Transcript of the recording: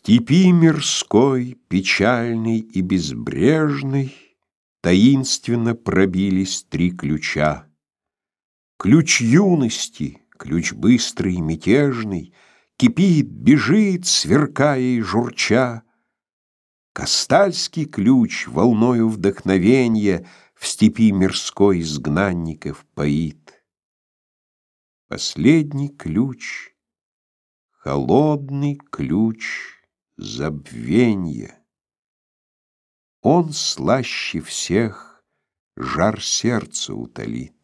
степи мирской, печальной и безбрежной, Таинственно пробились три ключа. Ключ юности, ключ быстрый, мятежный, Кипит, бежит, сверкая и журча. Кастальский ключ волною вдохновенья В степи мирской изгнанников поит. Последний ключ, холодный ключ забвенья. Он слаще всех жар сердца утолит.